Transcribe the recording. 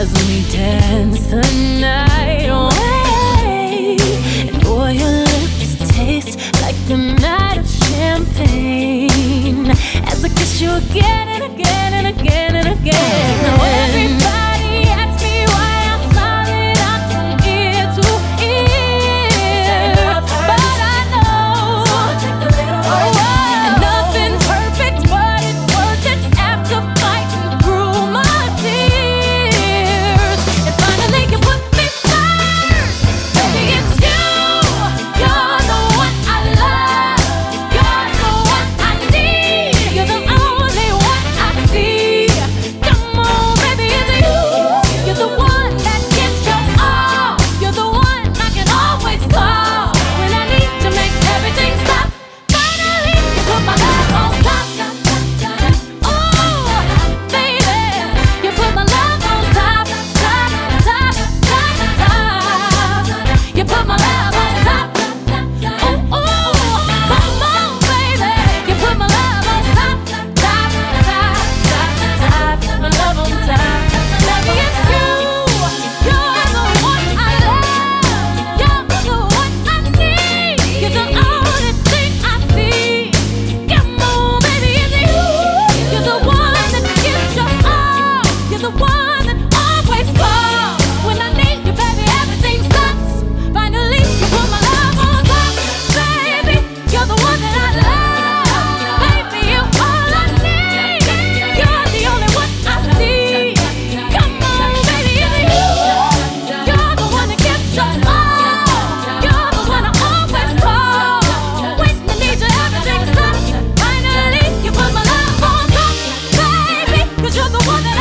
as we dance tonight. You're the one that